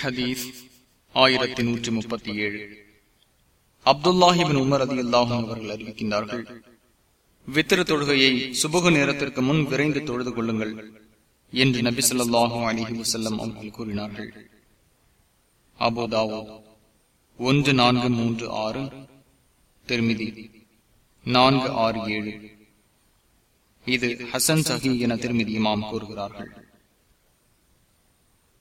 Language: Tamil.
ஹதீஸ் ஆயிரத்தி நூற்றி முப்பத்தி ஏழு. அப்துல்லாஹிபின் உமர் அதி அல்லாஹும் அவர்கள் அறிவிக்கின்றார்கள் வித்திர தொழுகையை சுபகு நேரத்திற்கு முன் விரைந்து தொழுது கொள்ளுங்கள் என்று நபி சொல்லாஹும் அலிஹி வசல்லம் அவர்கள் கூறினார்கள். அபோதாவோ ஒன்று நான்கு மூன்று ஆறு திருமிதி நான்கு ஆறு ஏழு. இது ஹசன் சஹி என திருமதி இமாம் கூறுகிறார்கள்.